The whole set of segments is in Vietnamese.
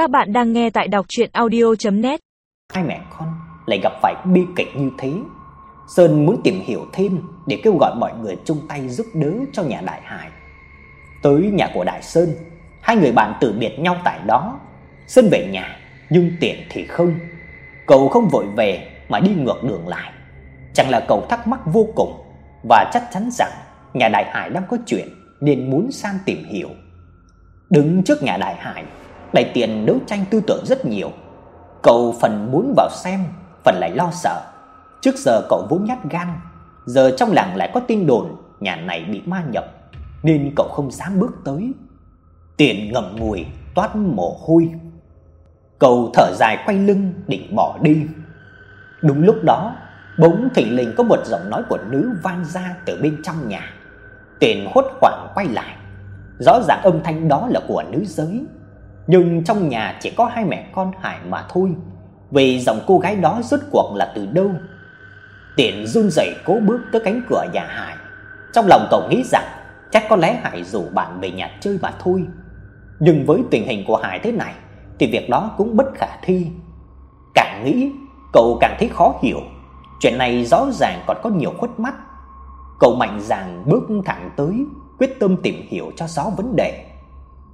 Các bạn đang nghe tại đọc docchuyenaudio.net. Hai mẹ con lại gặp phải bi kịch như thế. Sơn muốn tìm hiểu thêm để kêu gọi mọi người chung tay giúp đỡ cho nhà Đại Hải. Tới nhà của Đại Sơn, hai người bạn từ biệt nhau tại đó. Sơn về nhà, nhưng Tiện thì không. Cậu không vội về mà đi ngược đường lại. Chẳng là cậu thắc mắc vô cùng và chắc chắn rằng nhà Đại Hải đang có chuyện nên muốn sang tìm hiểu. Đứng trước nhà Đại Hải, Đại Tiền đấu tranh tư tưởng rất nhiều. Cậu phần muốn vào xem, phần lại lo sợ. Trước giờ cậu vốn nhát gan, giờ trong làng lại có tin đồn nhà này bị ma nhập, nên cậu không dám bước tới. Tiền ngậm ngùi toát mồ hôi. Cậu thở dài quay lưng định bỏ đi. Đúng lúc đó, bỗng thình lình có một giọng nói của nữ vang ra từ bên trong nhà. Tiền hốt hoảng quay lại. Rõ ràng âm thanh đó là của nữ giới, nhưng trong nhà chỉ có hai mẹ con Hải mà thôi. Vì giọng cô gái đó rốt cuộc là từ đâu? Tiện run rẩy cố bước tới cánh cửa nhà Hải. Trong lòng cậu nghĩ rằng chắc có lẽ Hải rủ bạn về nhà chơi mà thôi. Nhưng với tình hình của Hải thế này thì việc đó cũng bất khả thi. Càng nghĩ, cậu càng thấy khó hiểu. Chuyện này rõ ràng còn có nhiều khuất mắt. Cậu mạnh dạn bước thẳng tới, quyết tâm tìm hiểu cho rõ vấn đề.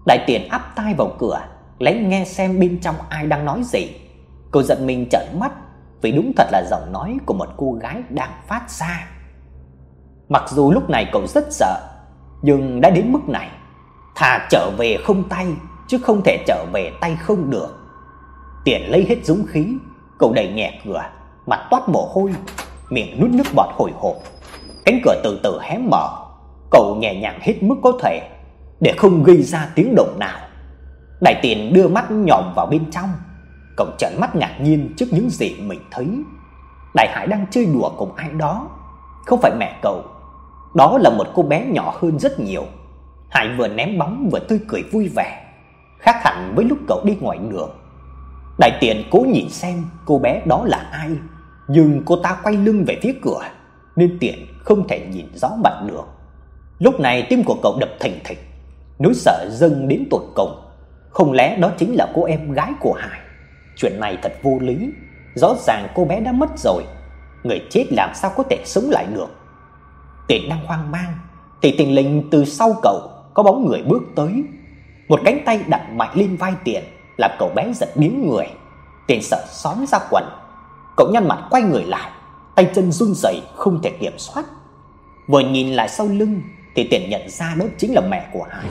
Đại tiền áp tai vào cửa, lén nghe xem bên trong ai đang nói gì. Cô giận mình trợn mắt vì đúng thật là giọng nói của một cô gái đang phát ra. Mặc dù lúc này cậu rất sợ, nhưng đã đến mức này, thà trở về không tay chứ không thể trở về tay không được. Tiền lấy hết dũng khí, cậu đẩy nhẹ cửa, mặt toát mồ hôi, miệng nuốt nước bọt hồi hộp. Cánh cửa từ từ hé mở, cậu nhẹ nhàng hết mức có thể để không gây ra tiếng động nào. Đại tiền đưa mắt nhòm vào bên trong, cậu trợn mắt ngạc nhiên trước những gì mình thấy. Đại Hải đang chơi đùa cùng ai đó, không phải mẹ cậu. Đó là một cô bé nhỏ hơn rất nhiều. Hải vừa ném bóng vừa tươi cười vui vẻ, khác hẳn với lúc cậu đi ngoài đường. Đại tiền cố nhìn xem cô bé đó là ai, nhưng cô ta quay lưng về phía cửa nên tiền không thể nhìn rõ mặt được. Lúc này tim của cậu đập thình thịch, nỗi sợ dâng đến tột cùng. Không lẽ đó chính là cô em gái của Hải? Chuyện này thật vô lý, rõ ràng cô bé đã mất rồi, người chết làm sao có thể sống lại được? Tiền đang hoang mang, thì tình lình từ sau cậu có bóng người bước tới, một cánh tay đặt mạnh lên vai Tiền, làm cậu bé giật biến người. Tiền sợ xón ra quần, cậu nhăn mặt quay người lại, tay chân run rẩy không thể kiểm soát. Vừa nhìn lại sau lưng thì Tiền nhận ra đó chính là mẹ của Hải.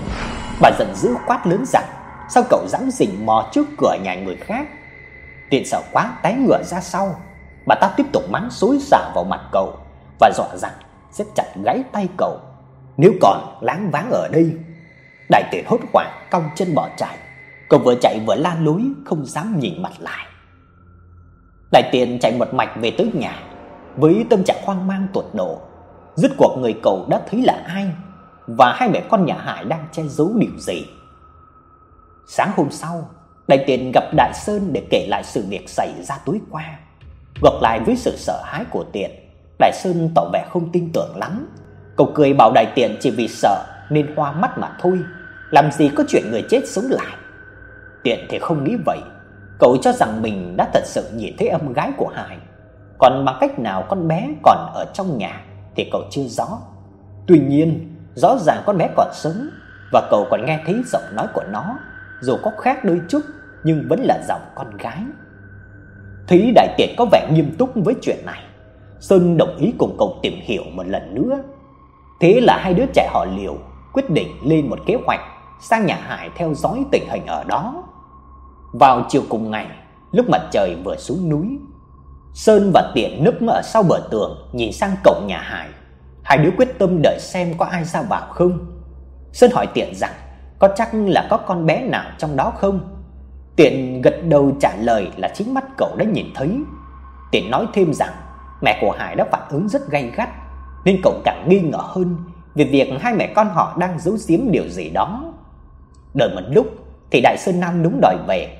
Bà giận dữ quát lớn rằng: "Sao cậu dám rình mò trước cửa nhà người khác?" Tiền sợ quá, té ngửa ra sau. Bà ta tiếp tục mắng xối xả vào mặt cậu và dọa rằng sẽ chặt gãy tay cậu nếu còn láng váng ở đây. Đại Tiền hốt hoảng, cong chân bỏ chạy. Cậu vừa chạy vừa la lối, không dám nhìn mặt lại. Đại Tiền chạy một mạch về tới nhà với tâm trạng hoang mang tột độ. Rốt cuộc người cậu đã thấy là ai và hai mẹ con nhà Hải đang che giấu điều gì. Sáng hôm sau, Đại Tiền gặp Đại Sơn để kể lại sự việc xảy ra tối qua. Ngược lại với sự sợ hãi của Tiền, Đại Sơn tỏ vẻ không tin tưởng lắm. Cậu cười bảo Đại Tiền chỉ vì sợ nên hoa mắt mà thôi, làm gì có chuyện người chết sống lại. Tiện thì không nghĩ vậy, cậu cho rằng mình đã thật sự nhìn thấy em gái của Hải, còn bằng cách nào con bé còn ở trong nhà thì cậu chưa rõ. Tuy nhiên, rõ ràng con bé còn sống và cậu còn nghe thấy giọng nói của nó, dù có khác đôi chút nhưng vẫn là giọng con gái. Thấy đại tiện có vẻ nghiêm túc với chuyện này, Sơn đồng ý cùng cậu tìm hiểu một lần nữa. Thế là hai đứa trẻ họ Liều quyết định lên một kế hoạch sang nhà Hải theo dõi tình hình ở đó. Vào chiều cùng ngày, lúc mặt trời vừa xuống núi, Sơn và Tiện núp ở sau bờ tường, nhìn sang cổng nhà Hải. Hai đứa quyết tâm đợi xem có ai ra vào không. Sơn hỏi Tiện rằng, có chắc là có con bé nào trong đó không? Tiện gật đầu trả lời là chính mắt cậu đã nhìn thấy. Tiện nói thêm rằng, mẹ của Hải đã phản ứng rất gay gắt, nên cậu càng nghi ngờ hơn về việc hai mẹ con họ đang giấu giếm điều gì đó. Đợi một lúc, thì Đại Sơn Nam đúng đòi về.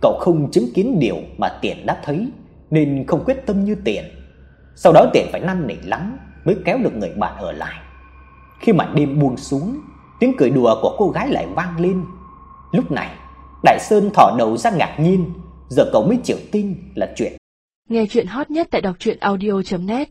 Cậu không chứng kiến điều mà Tiện đã thấy nên không quyết tâm như Tiện. Sau đó Tiện phải năn nỉ lắm mới kéo được người bạn ở lại. Khi màn đêm buông xuống, tiếng cười đùa của cô gái lại vang lên. Lúc này, Đại Sơn thỏ đầu ra ngạc nhiên, giờ cậu mới chịu tin là chuyện. Nghe chuyện hot nhất tại đọc audio net